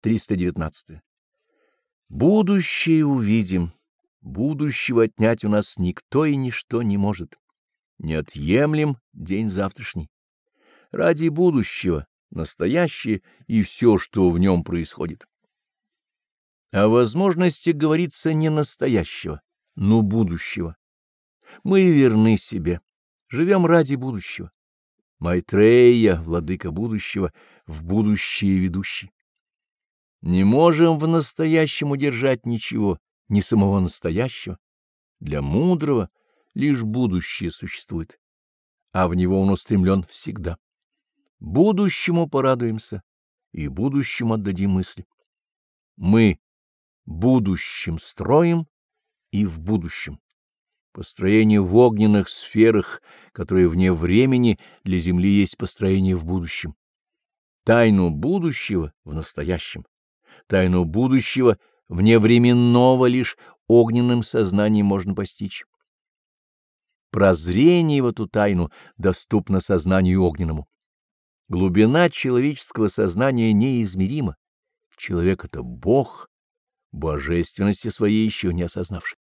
319. Будущее увидим. Будущего отнять у нас никто и ничто не может. Не отъемлем день завтрашний. Ради будущего, настоящее и все, что в нем происходит. О возможности говорится не настоящего, но будущего. Мы верны себе, живем ради будущего. Майтрея, владыка будущего, в будущее ведущий. Не можем в настоящем удержать ничего, ни самого настоящего. Для мудрого лишь будущее существует, а в него он устремлен всегда. Будущему порадуемся и будущему отдадим мысли. Мы будущим строим и в будущем. Построение в огненных сферах, которые вне времени для Земли есть построение в будущем. Тайну будущего в настоящем. Тайну будущего вневременного лишь огненным сознанием можно постичь. Прозрение в эту тайну доступно сознанию огненному. Глубина человеческого сознания неизмерима. Человек — это Бог, божественности своей еще не осознавший.